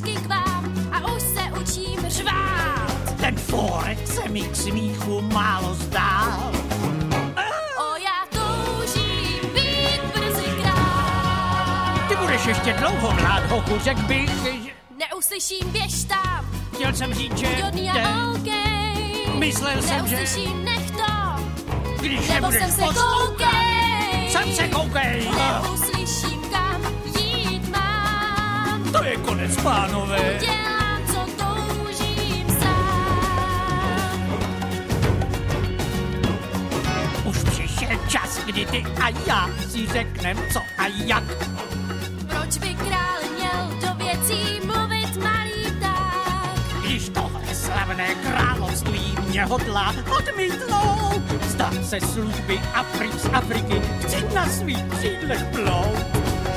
blízky k vám a už se učím řvát. Ten forek se mi k smíchu málo zdál. O, já toužím být brzy král. Ty budeš ještě dlouho mlát, hochu, řek bych, že... Neuslyším, běž tam. Chtěl jsem říct, že... Jodný a okay. Myslel Neuslyším, jsem, že... Neuslyším, nech to. Když Nebo jsem se koukej. Konec, pánové. Dělám, co toužím sám. Už přišel čas, kdy ty a já si řeknem co a jak. Proč by král měl do věcí mluvit malý pták? Když tohle slavné království mě hodlá odmítnout, zdát se služby Afrik z Afriky, chci na svých křídlech plout.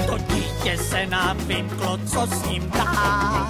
To dítě se nám vymklo, co s ním dá.